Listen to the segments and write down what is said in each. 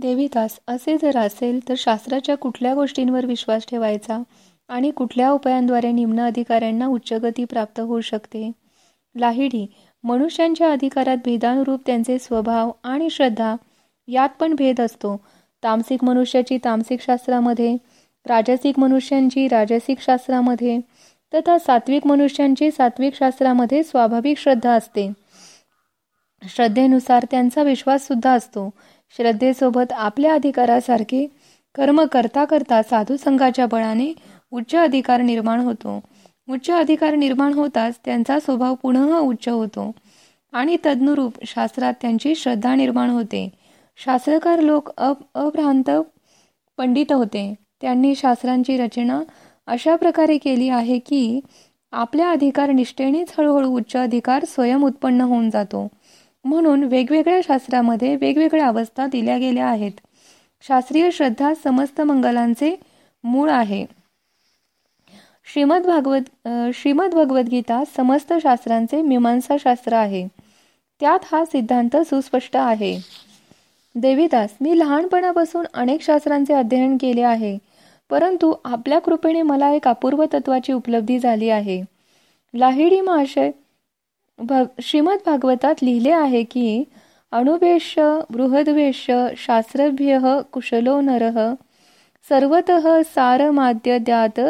देवीदास असे जर असेल तर शास्त्राच्या कुठल्या गोष्टींवर विश्वास ठेवायचा? आणि कुठल्या उपायांद्वारे निम्न अधिकाऱ्यांना उच्चगती प्राप्त होऊ शकते? लाहिडी मनुष्यांच्या अधिकारात भेदानुरूप त्यांचे स्वभाव आणि श्रद्धा यात पण भेद असतो. तामसिक मनुष्याची तामसिक शास्त्रामध्ये राजसिक मनुष्यांची राजसिक शास्त्रामध्ये तथा सात्विक मनुष्यांची सात्विक शास्त्रामध्ये स्वाभाविक श्रद्धा असते. श्रद्धेनुसार त्यांचा विश्वास सुद्धा असतो. श्रद्धेसोबत आपल्या अधिकारासारखे कर्म करता करता साधू संघाच्या बळाने उच्च अधिकार निर्माण होतो. उच्च अधिकार निर्माण होताच त्यांचा स्वभाव पुनः उच्च होतो. आणि तदनुरूप शास्त्रात त्यांची श्रद्धा निर्माण होते. शास्त्रकार लोक अप अभ्रांत पंडित होते. त्यांनी शास्त्रांची रचना अशा प्रकारे केली आहे की आपल्या अधिकार निष्ठेनेच हळूहळू उच्च अधिकार स्वयं उत्पन्न होऊन जातो. म्हणून वेगवेगळ्या शास्त्रामध्ये वेगवेगळ्या अवस्था दिल्या गेल्या आहेत. शास्त्रीय श्रद्धा समस्त मंगलांचे मूळ आहे. श्रीमद भागवत श्रीमद भगवद्गीता समस्त शास्त्रांचे मीमांसा शास्त्र आहे. त्यात हा सिद्धांत सुस्पष्ट आहे. देवीदास मी लहानपणापासून अनेक शास्त्रांचे अध्ययन केले आहे परंतु आपल्या कृपेने मला एक अपूर्व तत्वाची उपलब्धी झाली आहे. लाहिडी महाशय भग श्रीमद भागवतात लिहिले आहे की अणुवेश बृहद्वेश शास्त्रभ्य कुशलो नर सर्वत सारमाद्य द्यात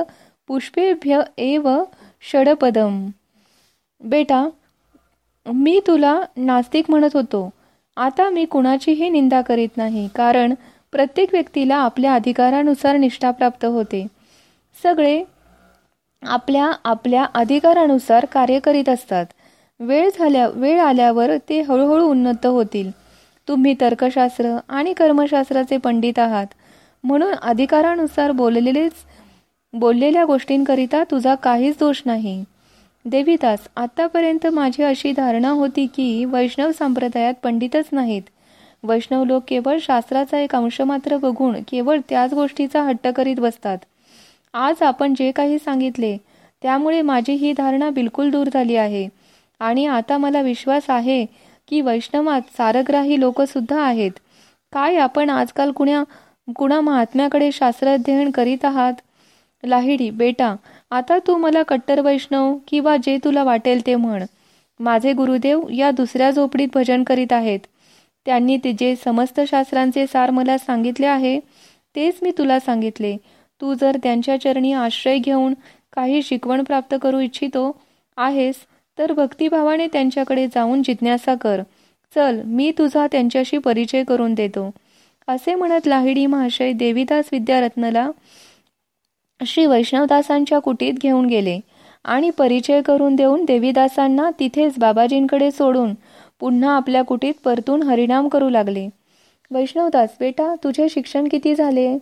पुष्पेभ्य एव षडपदम. बेटा मी तुला नास्तिक म्हणत होतो. आता मी कुणाचीही निंदा करीत नाही कारण प्रत्येक व्यक्तीला आपल्या अधिकारानुसार निष्ठा प्राप्त होते. सगळे आपल्या आपल्या अधिकारानुसार कार्य करीत असतात. वेळ झाल्या वेळ आल्यावर ते हळूहळू उन्नत होतील. तुम्ही तर्कशास्त्र आणि कर्मशास्त्राचे पंडित आहात. म्हणून अधिकारानुसार बोललेलेच बोललेल्या गोष्टींकरिता तुझा काहीच दोष नाही. देवीदास आतापर्यंत माझी अशी धारणा होती की वैष्णव संप्रदायात पंडितच नाहीत. वैष्णव लोक केवळ शास्त्राचा एक अंश मात्र बघून केवळ त्याच गोष्टीचा हट्ट करीत बसतात. आज आपण जे काही सांगितले त्यामुळे माझी ही धारणा बिलकुल दूर झाली आहे. आणि आता मला विश्वास आहे की वैष्णवात सारग्राही लोक सुद्धा आहेत. काय आपण आजकाल कुण्या कुणा महात्म्याकडे शास्त्र अध्ययन करीत आहात? लाहिडी बेटा आता तू मला कट्टर वैष्णव किंवा जे तुला वाटेल ते म्हण. माझे गुरुदेव या दुसऱ्या झोपडीत भजन करीत आहेत. त्यांनी ते जे समस्त शास्त्रांचे सार मला सांगितले आहे तेच मी तुला सांगितले. तू जर त्यांच्या चरणी आश्रय घेऊन काही शिकवण प्राप्त करू इच्छितो आहेस तर भक्तिभावाने त्यांच्याकडे जाऊन जिज्ञासा कर. चल मी तुझा त्यांच्याशी परिचय करून देतो. असे म्हणत लाहिडी महाशय देवीदास विद्यारत्नला श्री वैष्णवदासांच्या कुटीत घेऊन गेले आणि परिचय करून देऊन देवीदासांना तिथेच बाबाजींकडे सोडून पुन्हा आपल्या कुटीत परतून हरिणाम करू लागले. वैष्णवदास बेटा तुझे शिक्षण किती झाले?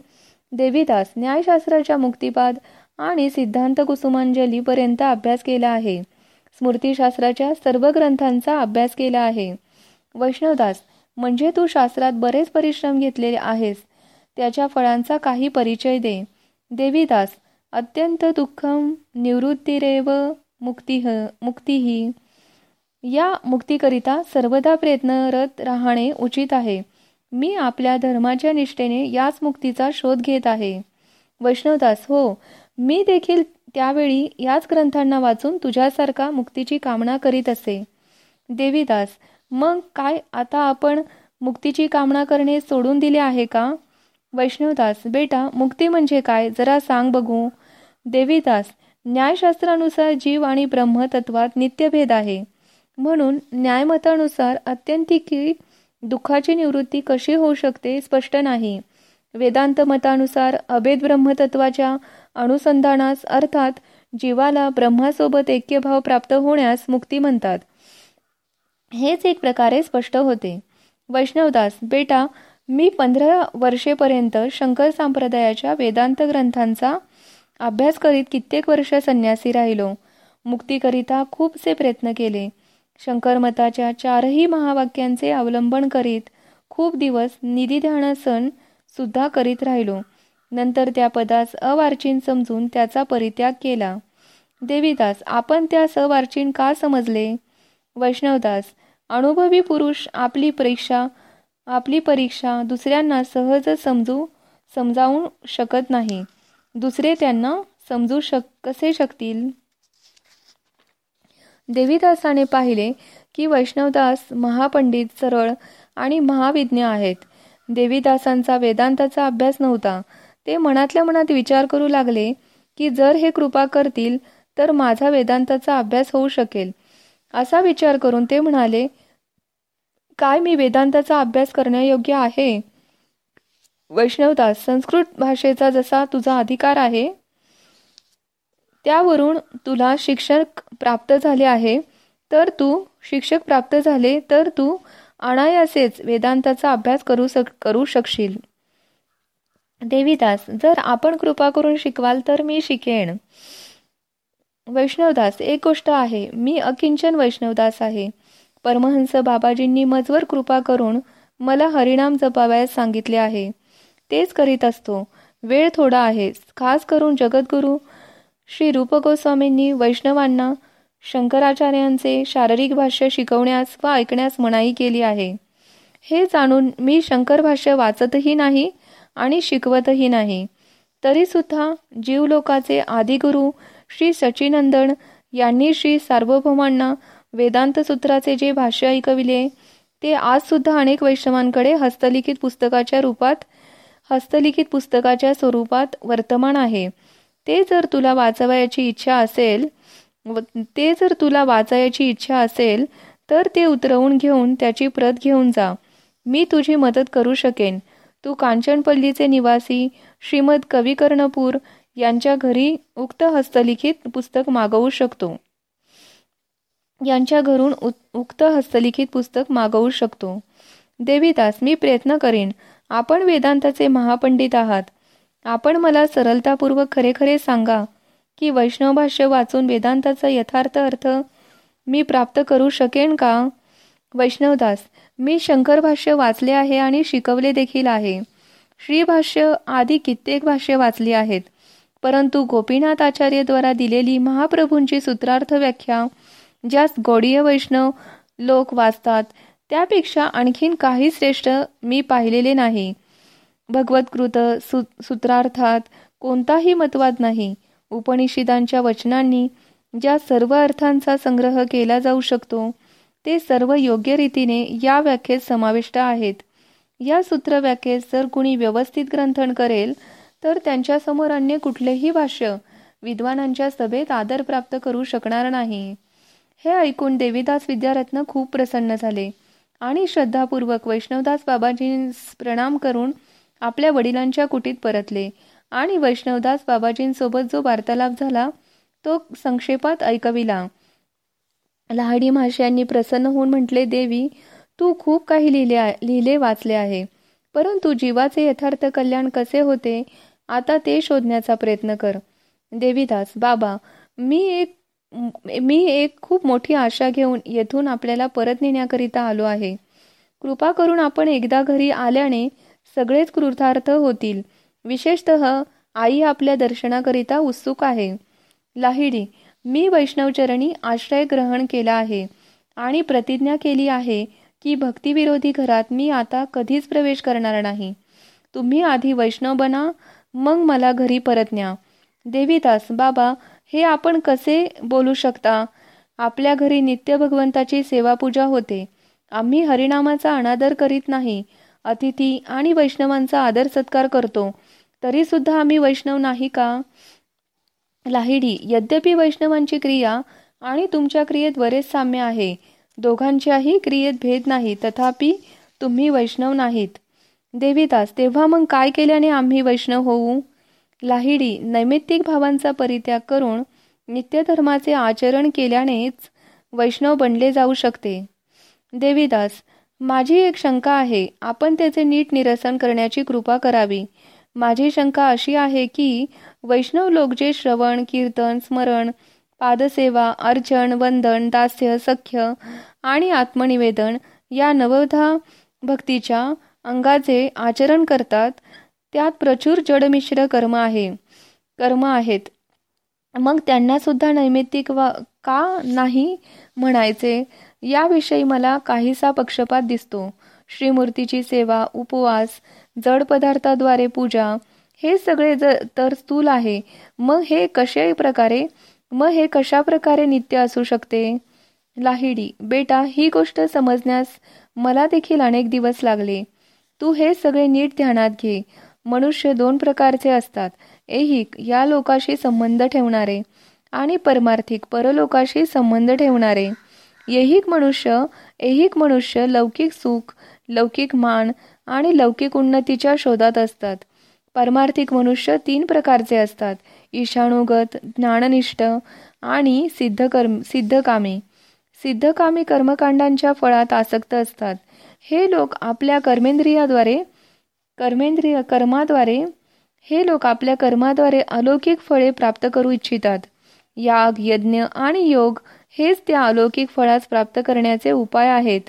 देवीदास न्यायशास्त्राच्या मुक्तिपाद आणि सिद्धांत कुसुमांजलीपर्यंत अभ्यास केला आहे. स्मृतीशास्त्राच्या सर्व ग्रंथांचा अभ्यास केला आहे. वैष्णवदास म्हणजे तू शास्त्रात बरेच परिश्रम घेतलेले आहेस. त्याच्या फळांचा काही परिचय दे. देवीदास अत्यंत दुःखम निवृत्तीरेव मुक्ती मुक्तीही. या मुक्तीकरिता सर्वदा प्रयत्नरत राहणे उचित आहे. मी आपल्या धर्माच्या निष्ठेने याच मुक्तीचा शोध घेत आहे. वैष्णवदास हो मी देखील त्यावेळी याच ग्रंथांना वाचून तुझ्यासारखा मुक्तीची कामना करीत असे. देवीदास मग काय आता आपण मुक्तीची कामना करणे सोडून दिले आहे का? वैष्णवदास बेटा मुक्ती म्हणजे काय? जरा सांग बघू. देवीदास न्यायशास्त्रानुसार जीव आणि ब्रह्मतत्वात नित्यभेद आहे. म्हणून न्यायमतानुसार अत्यंतिकी दुःखाची निवृत्ती कशी होऊ शकते स्पष्ट नाही. वेदांत मतानुसार अभेद ब्रह्मतत्वाच्या अनुसंधानास अर्थात जीवाला ब्रह्मासोबत ऐक्यभाव प्राप्त होण्यास मुक्ती म्हणतात. हेच एक प्रकारे स्पष्ट होते. वैष्णवदास बेटा मी पंधरा वर्षेपर्यंत शंकर संप्रदायाच्या वेदांत ग्रंथांचा अभ्यास करीत कित्येक वर्ष संन्यासी राहिलो. मुक्तीकरिता खूपसे प्रयत्न केले. शंकर मताच्या चारही महावाक्यांचे अवलंबन करीत खूप दिवस निधी ध्यानासन सुद्धा करीत राहिलो. नंतर त्या पदास अवार्चिन समजून त्याचा परित्याग केला. देवीदास आपण त्या अवार्चिन का समजले? वैष्णवदास अनुभवी पुरुष आपली परीक्षा आपली परीक्षा दुसऱ्यांना सहज समजू समजावू शकत नाही. दुसरे त्यांना समजू शक कसे शकतील? देवीदासाने पाहिले की वैष्णवदास महापंडित सरळ आणि महाविज्ञ आहेत. देवीदासांचा वेदांताचा अभ्यास नव्हता. ते मनातल्या मनात विचार करू लागले की जर हे कृपा करतील तर माझा वेदांताचा अभ्यास होऊ शकेल. असा विचार करून ते म्हणाले काय मी वेदांताचा अभ्यास करण्यायोग्य आहे? वैष्णवदास संस्कृत भाषेचा जसा तुझा अधिकार आहे त्यावरून तुला शिक्षक प्राप्त झाले आहे. तर तू शिक्षक प्राप्त झाले तर तू अनायासेच वेदांताचा अभ्यास करू शक करू शकशील. देवीदास जर आपण कृपा करून शिकवाल तर मी शिकेन. वैष्णवदास एक गोष्ट आहे मी अकिंचन वैष्णवदास आहे. परमहंस बाबाजींनी मजवर कृपा करून मला हरिणाम जपावयास सांगितले आहे. तेच करीत असतो. वेळ थोडा आहे. खास करून जगद्गुरू श्री रूप गोस्वामींनी वैष्णवांना शंकराचार्यांचे शारीरिक भाष्य शिकवण्यास व ऐकण्यास मनाई केली आहे. हे जाणून मी शंकर भाष्य वाचतही नाही आणि शिकवतही नाही. तरी सुद्धा जीवलोकाचे आदिगुरु श्री सचिनंदन यांनी श्री सार्वभौमांना वेदांत सूत्राचे जे भाष्य ऐकविले ते आज सुद्धा अनेक वैष्णवांकडे हस्तलिखित पुस्तकाच्या रूपात हस्तलिखित पुस्तकाच्या स्वरूपात वर्तमान आहे. ते जर तुला वाचवायची इच्छा असेल ते जर तुला वाचायची इच्छा असेल तर ते उतरवून घेऊन त्याची प्रत घेऊन जा. मी तुझी मदत करू शकेन. तू कांचनपल्लीचे निवासी श्रीमद कविकर्णपूर यांच्या घरी उक्त हस्तलिखित पुस्तक मागवू शकतो. यांच्या घरून उक्त हस्तलिखित पुस्तक मागवू शकतो. देवीदास मी प्रयत्न करेन. आपण वेदांताचे महापंडित आहात. आपण मला सरलतापूर्वक खरे खरे सांगा की वैष्णव भाष्य वाचून वेदांताचा यथार्थ अर्थ मी प्राप्त करू शकेन का? वैष्णवदास मी शंकर भाष्य वाचले आहे आणि शिकवले देखील आहे. श्रीभाष्य आधी आदी कित्येक भाष्य वाचली आहेत. परंतु गोपीनाथ आचार्यद्वारा दिलेली महाप्रभूंची सूत्रार्थ व्याख्या ज्यास गौडीय वैष्णव लोक वाचतात त्यापेक्षा आणखीन काही श्रेष्ठ मी पाहिलेले नाही. भगवत्कृत सु सूत्रार्थात कोणताही मतवाद नाही. उपनिषदांच्या वचनांनी ज्या सर्व अर्थांचा संग्रह केला जाऊ शकतो ते सर्व योग्य रीतीने या व्याख्येत समाविष्ट आहेत. या सूत्र व्याख्येत जर कुणी व्यवस्थित ग्रंथन करेल तर त्यांच्यासमोर अन्य कुठलेही भाष्य विद्वानांच्या सभेत आदर प्राप्त करू शकणार नाही. हे ऐकून देवीदास विद्यारत्न खूप प्रसन्न झाले आणि श्रद्धापूर्वक वैष्णवदास बाबाजींस प्रणाम करून आपल्या वडिलांच्या कुटीत परतले आणि वैष्णवदास बाबाजींसोबत जो वार्तालाप झाला तो संक्षेपात ऐकविला. लहाडी यांनी प्रसन्न होऊन म्हटले देवी तू खूप काही लिहिले लिहिले वाचले आहे. परंतु जीवाचे यथार्थ कल्याण कसे होते आता ते शोधण्याचा प्रयत्न कर. देवीदास बाबा मी एक मी एक खूप मोठी आशा घेऊन येथून आपल्याला परत नेण्याकरिता आलो आहे. कृपा करून आपण एकदा घरी आल्याने सगळेच कृतार्थ होतील. विशेषत आई आपल्या दर्शनाकरिता उत्सुक आहे. लाहिडी मी वैष्णवचरणी आश्रय ग्रहण केला आहे आणि प्रतिज्ञा केली आहे की भक्तिविरोधी घरात मी आता कधीच प्रवेश करणार नाही. तुम्ही आधी वैष्णव बना मग मला घरी परत न्या. देवीदास बाबा हे आपण कसे बोलू शकता? आपल्या घरी नित्य भगवंताची सेवा पूजा होते. आम्ही हरिनामाचा अनादर करीत नाही. अतिथी आणि वैष्णवांचा आदर सत्कार करतो. तरी सुद्धा आम्ही वैष्णव नाही का? लाहिडी यद्यपि वैष्णवांची क्रिया आणि तुमच्या क्रियेत बरेच साम्य आहे. दोघांच्याही क्रियेत भेद नाही तथापि तुम्ही वैष्णव नाहीत. देवीदास तेव्हा मग काय केल्याने आम्ही वैष्णव होऊ? लाहिडी नैमित्तिक भावांचा परित्याग करून नित्यधर्माचे आचरण केल्यानेच वैष्णव बनले जाऊ शकते. देवीदास माझी एक शंका आहे. आपण त्याचे नीट निरसन करण्याची कृपा करावी. माझी शंका अशी आहे की वैष्णव लोक जे श्रवण कीर्तन स्मरण पादसेवा अर्चन वंदन दास्य सख्य आणि आत्मनिवेदन या नवधा भक्तीच्या अंगाचे आचरण करतात त्यात प्रचूर जडमिश्र कर्म आहे. कर्म आहेत. मग त्यांना सुद्धा नैमित्तिक वा का नाही म्हणायचे? याविषयी मला काहीसा पक्षपात दिसतो. श्रीमूर्तीची सेवा उपवास जड पदार्थाद्वारे पूजा हे सगळे तर स्थूल आहे. मग हे कशा प्रकारे मग हे कशा प्रकारे नित्य असू शकते? लाहिडी बेटा ही गोष्ट समजण्यास मला देखील अनेक दिवस लागले. तू हे सगळे नीट ध्यानात घे. मनुष्य दोन प्रकारचे असतात. ऐहिक या लोकाशी संबंध ठेवणारे आणि परमार्थिक परलोकाशी संबंध ठेवणारे. ऐहिक मनुष्य ऐहिक मनुष्य लौकिक सुख लौकिक मान आणि लौकिक उन्नतीच्या शोधात असतात. परमार्थिक मनुष्य तीन प्रकारचे असतात. ईशाणुगत ज्ञाननिष्ठ आणि सिद्धकर्म सिद्धकामी. सिद्धकामी कर्मकांडांच्या फळात आसक्त असतात. हे लोक आपल्या कर्मेंद्रियाद्वारे कर्मेंद्रिय कर्माद्वारे हे लोक आपल्या कर्माद्वारे अलौकिक फळे प्राप्त करू इच्छितात. याग यज्ञ आणि योग हेच त्या अलौकिक फळास प्राप्त करण्याचे उपाय आहेत.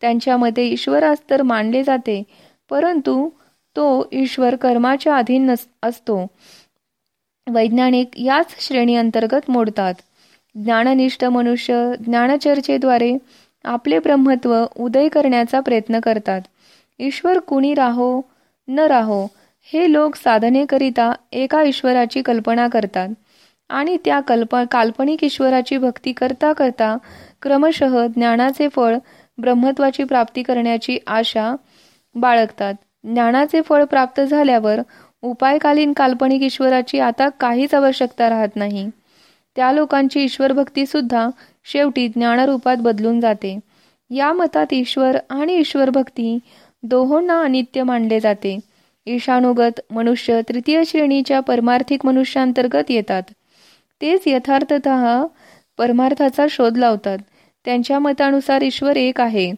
त्यांच्यामध्ये ईश्वरास तर मानले जाते परंतु तो ईश्वर कर्माच्या अधीन नस असतो. वैज्ञानिक याच श्रेणी अंतर्गत मोडतात. ज्ञाननिष्ठ मनुष्य ज्ञानचर्चेद्वारे आपले ब्रह्मत्व उदय करण्याचा प्रयत्न करतात. ईश्वर कुणी राहो न राहो हे लोक साधनेकरिता एका ईश्वराची कल्पना करतात आणि त्या कल्प काल्पनिक ईश्वराची भक्ती करता करता क्रमशः ज्ञानाचे फळ ब्रह्मत्वाची प्राप्ती करण्याची आशा बाळगतात. ज्ञानाचे फळ प्राप्त झाल्यावर उपायकालीन काल्पनिक ईश्वराची आता काहीच आवश्यकता राहत नाही. त्या लोकांची ईश्वर भक्ती सुद्धा शेवटी ज्ञानरूपात बदलून जाते. या मतात ईश्वर आणि ईश्वर भक्ती दोहोंना अनित्य मानले जाते. ईशानुगत मनुष्य तृतीय श्रेणीच्या परमार्थिक मनुष्यांतर्गत येतात. तेच यथार्थत परमार्थाचा शोध लावतात. त्यांच्या मतानुसार ईश्वर एक आहे.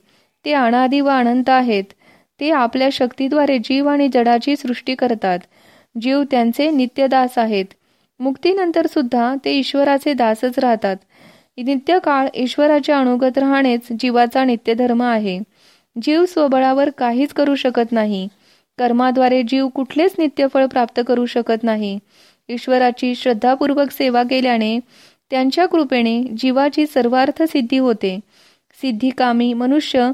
ते अनादि व अनंत आहेत. ते आपल्या शक्तीद्वारे जीव आणि जडाची सृष्टी करतात. जीव त्यांचे नित्यदास आहेत. मुक्तीनंतर सुद्धा ते ईश्वराचे दासच राहतात. नित्य काळ ईश्वराच्या अनुगत राहणेच जीवाचा नित्यधर्म आहे. जीव स्वबळावर काहीच करू शकत नाही. कर्माद्वारे जीव कुठलेच नित्यफळ प्राप्त करू शकत नाही. ईश्वराची श्रद्धापूर्वक सेवा केल्याने त्यांच्या कृपेने जीवाची सर्वार्थ सिद्धी होते. सिद्धिकामी मनुष्य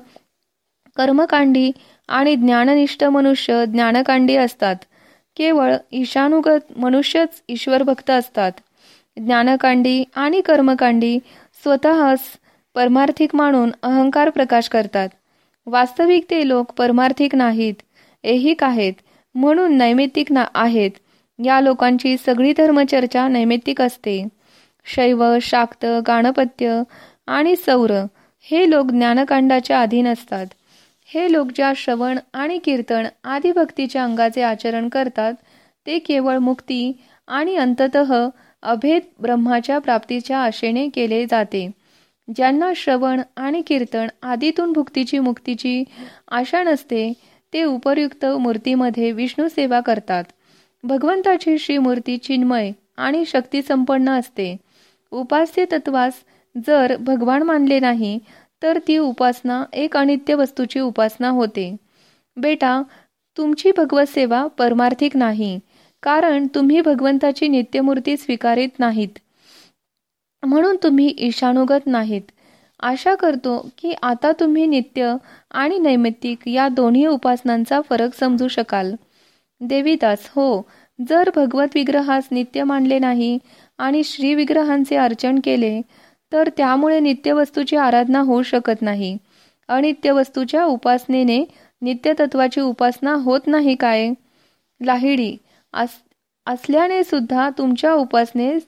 कर्मकांडी आणि ज्ञाननिष्ठ मनुष्य ज्ञानकांडी असतात. केवळ ईशानुगत मनुष्यच ईश्वरभक्त असतात. ज्ञानकांडी आणि कर्मकांडी स्वतःच परमार्थिक मानून अहंकार प्रकाश करतात. वास्तविक ते लोक परमार्थिक नाहीत ऐहिक आहेत म्हणून नैमित्तिक ना आहेत. या लोकांची सगळी धर्मचर्चा नैमित्तिक असते. शैव शाक्त गाणपत्य आणि सौर हे लोक ज्ञानकांडाच्या अधीन असतात. हे लोक ज्या श्रवण आणि कीर्तन आदी भक्तीच्या अंगाचे आचरण करतात ते केवळ मुक्ती आणि अंतत अभेद ब्रह्माच्या प्राप्तीच्या आशेने केले जाते. ज्यांना श्रवण आणि कीर्तन आदीतून भुक्तीची मुक्तीची आशा नसते ते उपयुक्त मूर्तीमध्ये विष्णू सेवा करतात. भगवंताची श्रीमूर्ती चिन्मय आणि शक्तिसंपन्न असते. उपास्य तत्वास जर भगवान मानले नाही तर ती उपासना एक अनित्य वस्तूची उपासना होते. बेटा तुमची भगवत सेवा परमार्थिक नाही कारण तुम्ही भगवंताची नित्यमूर्ती स्वीकारित नाहीत. म्हणून तुम्ही ईशानुगत नाहीत. आशा करतो की आता तुम्ही नित्य आणि नैमित्तिक या दोन्ही उपासनांचा फरक समजू शकाल. देवीदास हो जर भगवत विग्रहास नित्य मानले नाही आणि श्री विग्रहांचे अर्चन केले तर त्यामुळे नित्य वस्तूची आराधना होऊ शकत नाही. अनित्य वस्तूच्या उपासनेने नित्यतत्वाची उपासना होत नाही काय? लाहिडी असल्याने सुद्धा तुमच्या उपासनेस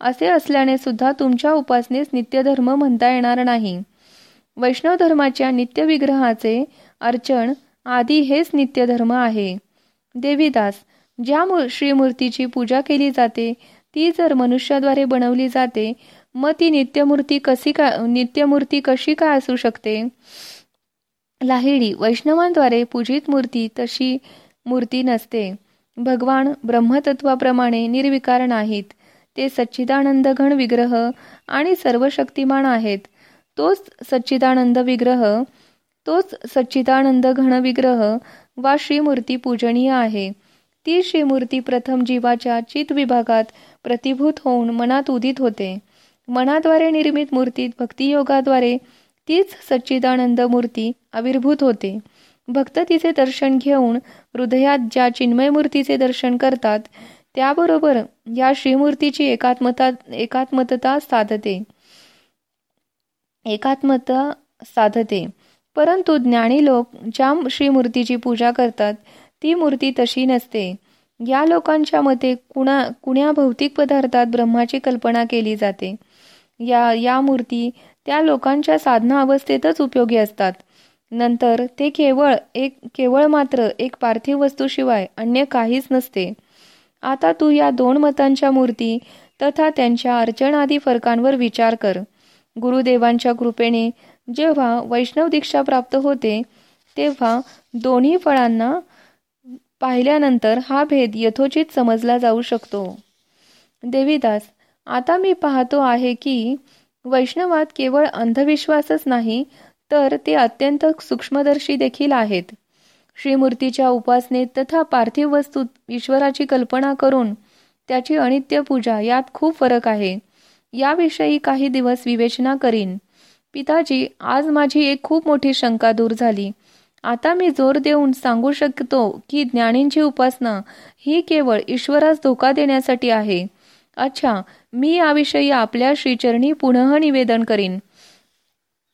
असे असल्याने सुद्धा तुमच्या उपासनेस नित्यधर्म म्हणता येणार नाही. वैष्णव धर्माच्या नित्य विग्रहाचे अर्चन आदी हेच नित्यधर्म आहे. देवीदास ज्या श्रीमूर्तीची पूजा केली जाते ती जर मनुष्याद्वारे बनवली जाते मग ती नित्यमूर्ती कशी का नित्यमूर्ती कशी काय असू शकते? लाहिडी वैष्णवांद्वारे पूजित मूर्ती तशी मूर्ती नसते. भगवान ब्रह्मतत्वाप्रमाणे निर्विकार नाहीत. ते सच्चिदानंद घन विग्रह आणि सर्व शक्तिमान आहेत. तोच सच्चिदानंद विग्रह तोच सच्चिदानंद घन विग्रह वा श्रीमूर्ती पूजनीय आहे. ती श्रीमूर्ती प्रथम जीवाच्या चित विभागात प्रतिभूत होऊन मनात उदित होते. मनाद्वारे निर्मित मूर्तीत भक्तियोगाद्वारे तीच सच्चिदानंद मूर्ती आविर्भूत होते. भक्त तिचे दर्शन घेऊन हृदयात ज्या चिन्मय मूर्तीचे दर्शन करतात त्याबरोबर या श्रीमूर्तीची एकात्मता एकात्मतता साधते. एकात्मता साधते. परंतु ज्ञानी लोक ज्या श्रीमूर्तीची पूजा करतात ती मूर्ती तशी नसते. या लोकांच्या मते कुणा कुण्या भौतिक पदार्थात ब्रह्माची कल्पना केली जाते. या या मूर्ती त्या लोकांच्या साधना अवस्थेतच उपयोगी असतात. नंतर ते केवळ एक केवळ मात्र एक पार्थिव वस्तूशिवाय अन्य काहीच नसते. आता तू या दोन मतांच्या मूर्ती तथा त्यांच्या अर्चनादी फरकांवर विचार कर. गुरुदेवांच्या कृपेने जेव्हा वैष्णव दीक्षा प्राप्त होते तेव्हा दोन्ही फळांना पाहिल्यानंतर हा भेद यथोचित समजला जाऊ शकतो. देवीदास आता मी पाहतो आहे की वैष्णवात केवळ अंधविश्वासच नाही तर ते अत्यंत सूक्ष्मदर्शी देखील आहेत. श्रीमूर्तीच्या उपासनेत तथा पार्थिव वस्तूत ईश्वराची कल्पना करून त्याची अनित्य पूजा यात खूप फरक आहे. याविषयी काही दिवस विवेचना करीन. पिताजी आज माझी एक खूप मोठी शंका दूर झाली. आता मी जोर देऊन सांगू शकतो की ज्ञानींची उपासना ही केवळ ईश्वरास धोका देण्यासाठी आहे. अच्छा मी याविषयी आपल्या श्रीचरणी पुनः निवेदन करीन.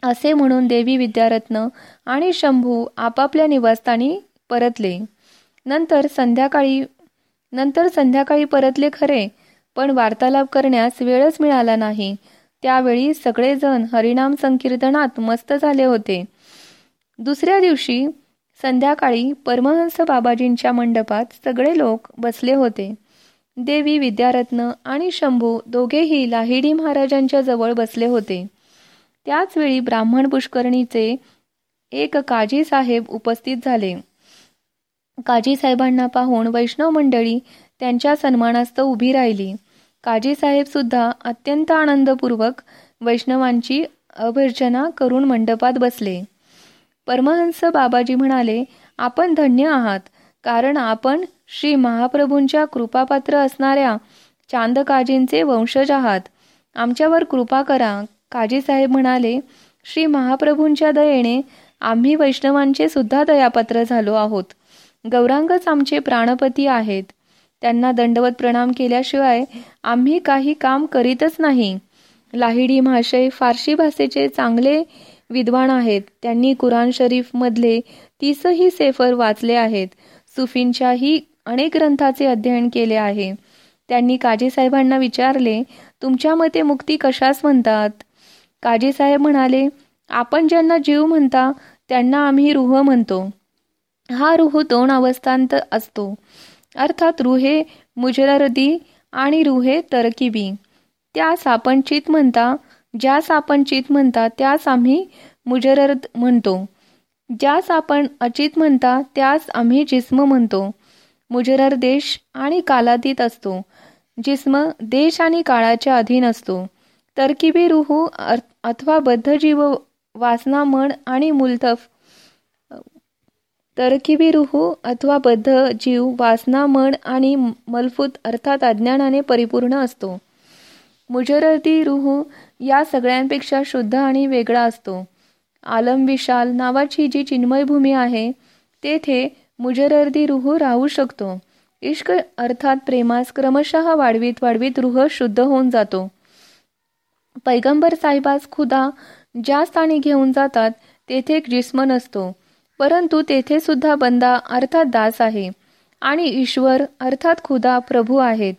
असे म्हणून देवी विद्यारत्न आणि शंभू आपापल्या निवासस्थानी परतले. नंतर संध्याकाळी नंतर संध्याकाळी परतले खरे पण वार्तालाप करण्यास वेळच मिळाला नाही. त्यावेळी सगळेजण हरिनाम संकीर्तनात मस्त झाले होते. दुसऱ्या दिवशी संध्याकाळी परमहंस बाबाजींच्या मंडपात सगळे लोक बसले होते. देवी विद्यारत्न आणि शंभू दोघेही लाहिडी महाराजांच्या जवळ बसले होते. त्याचवेळी ब्राह्मण पुष्करणीचे एक काजी साहेब उपस्थित झाले. काजी साहेबांना पाहून वैष्णव मंडळी त्यांच्या सन्मानास्त उभी राहिली. काजी साहेब सुद्धा अत्यंत आनंदपूर्वक वैष्णवांची अभर्जना करून मंडपात बसले. परमहंस बाबाजी म्हणाले आपण धन्य आहात कारण आपण श्री महाप्रभूंच्या कृपापात्र असणाऱ्या चांदकाजींचे वंशज आहात. आमच्यावर कृपा करा. काजी साहेब म्हणाले श्री महाप्रभूंच्या दयेने आम्ही वैष्णवांचे सुद्धा दयापत्र झालो आहोत. गौरांगच आमचे प्राणपती आहेत. त्यांना दंडवत प्रणाम केल्याशिवाय आम्ही काही काम करीतच नाही. लाहिडी महाशय फारशी भाषेचे चांगले विद्वान आहेत. त्यांनी कुराण शरीफ मधले तीसही सेफर वाचले आहेत. सुफींच्याही अनेक ग्रंथाचे अध्ययन केले आहे. त्यांनी काजी साहेबांना विचारले तुमच्या मते मुक्ती कशास म्हणतात? काजी साहेब म्हणाले आपण ज्यांना जीव म्हणता त्यांना आम्ही रुह म्हणतो. हा रुह दोन अवस्थांत असतो. अर्थात रुहे मुजरदी आणि रुहे तरकिबी. त्यास आपण चित म्हणता ज्यास आपण चित म्हणता त्यास आम्ही मुजरद म्हणतो. ज्यास आपण अचित म्हणता त्यास आम्ही जिस्म म्हणतो. मुजरर देश आणि कालातीत असतो. जिस्म देश आणि काळाच्या अधीन असतो. तरकिबी रुहू अथवा बद्ध जीव वासना मन आणि मुलतफ. तरकिबी रुहू अथवा बद्ध जीव वासना मन आणि मलफूत अर्थात अज्ञानाने परिपूर्ण असतो. मुजरदी रुहू या सगळ्यांपेक्षा शुद्ध आणि वेगळा असतो. आलम विशाल नावाची जी चिन्मय भूमी आहे तेथे मुजरर्दी रुह राहू शकतो. इश्क अर्थात प्रेमास क्रमशः वाढवीत वाढवीत रुह शुद्ध होऊन जातो. पैगंबर साहेबास खुदा ज्या स्थानी घेऊन जातात तेथे एक जिस्म नसतो. परंतु तेथे सुद्धा बंदा अर्थात दास आहे आणि ईश्वर अर्थात खुदा प्रभू आहेत.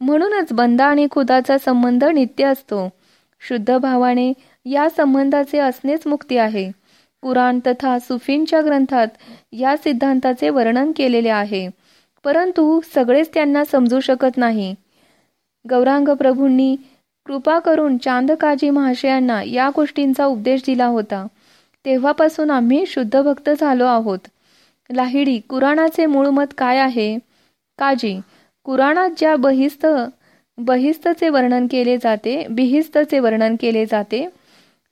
म्हणूनच बंदा आणि खुदाचा संबंध नित्य असतो. शुद्ध भावाने या संबंधाचे असणेच मुक्ती आहे. कुराण तथा सुफींच्या ग्रंथात या सिद्धांताचे वर्णन केलेले आहे. परंतु सगळेच त्यांना समजू शकत नाही. गौरांग प्रभूंनी कृपा करून चांदकाजी महाशयांना या गोष्टींचा उपदेश दिला होता. तेव्हापासून आम्ही शुद्ध भक्त झालो आहोत. लाहिडी कुराणाचे मूळ मत काय आहे? काजी कुराणात ज्या बहिस्त बहिस्तचे वर्णन केले जाते बिहिस्तचे वर्णन केले जाते.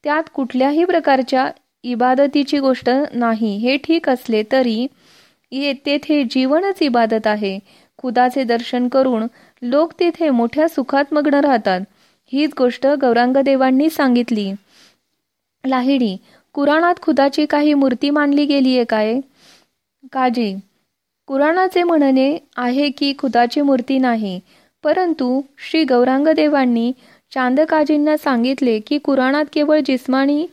त्यात कुठल्याही प्रकारच्या इबादतीची गोष्ट नाही. हे ठीक असले तरी तेथे जीवनच इबादत आहे. खुदाचे दर्शन करून लोक तेथे मोठ्या सुखात मग्न राहतात. हीच गोष्ट गौरांगदेवांनी सांगितली. लाहिडी कुराणात खुदाची काही मूर्ती मानली गेली आहे काय? काजी कुराणाचे म्हणणे आहे की खुदाची मूर्ती नाही. परंतु श्री गौरांगदेवांनी चांदकाजींना सांगितले की कुराणात केवळ जिस्मानी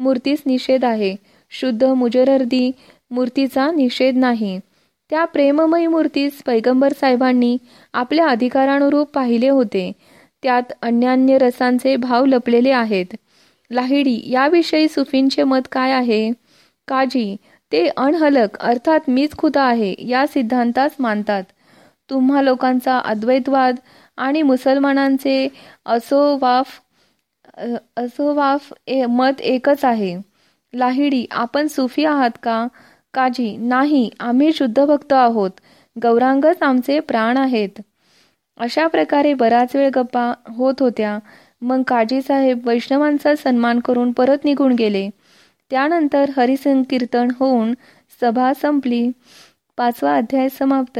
मूर्तीस निषेध आहे. शुद्ध मुजरर्दी मूर्तीचा निषेध नाही. त्या प्रेममयी मूर्तीस पैगंबर साहेबांनी आपल्या अधिकारानुरूप पाहिले होते. त्यात अन्यान्य रसांचे भाव लपलेले आहेत. लाहिडी याविषयी सुफींचे मत काय आहे? काजी ते अनहलक अर्थात मीच खुदा आहे या सिद्धांतास मानतात. तुम्हा लोकांचा अद्वैतवाद आणि मुसलमानांचे असोवाफ असोवाफ मत एकच आहे. लाहिडी आपण सुफी आहात का? काजी नाही आम्ही शुद्ध भक्त आहोत. गौरांगच आमचे प्राण आहेत. अशा प्रकारे बराच वेळ गप्पा होत होत्या. मग काजी साहेब वैष्णवांचा सन्मान करून परत निघून गेले. त्यानंतर हरिसंकीर्तन होऊन सभा संपली. पाचवा अध्याय समाप्त.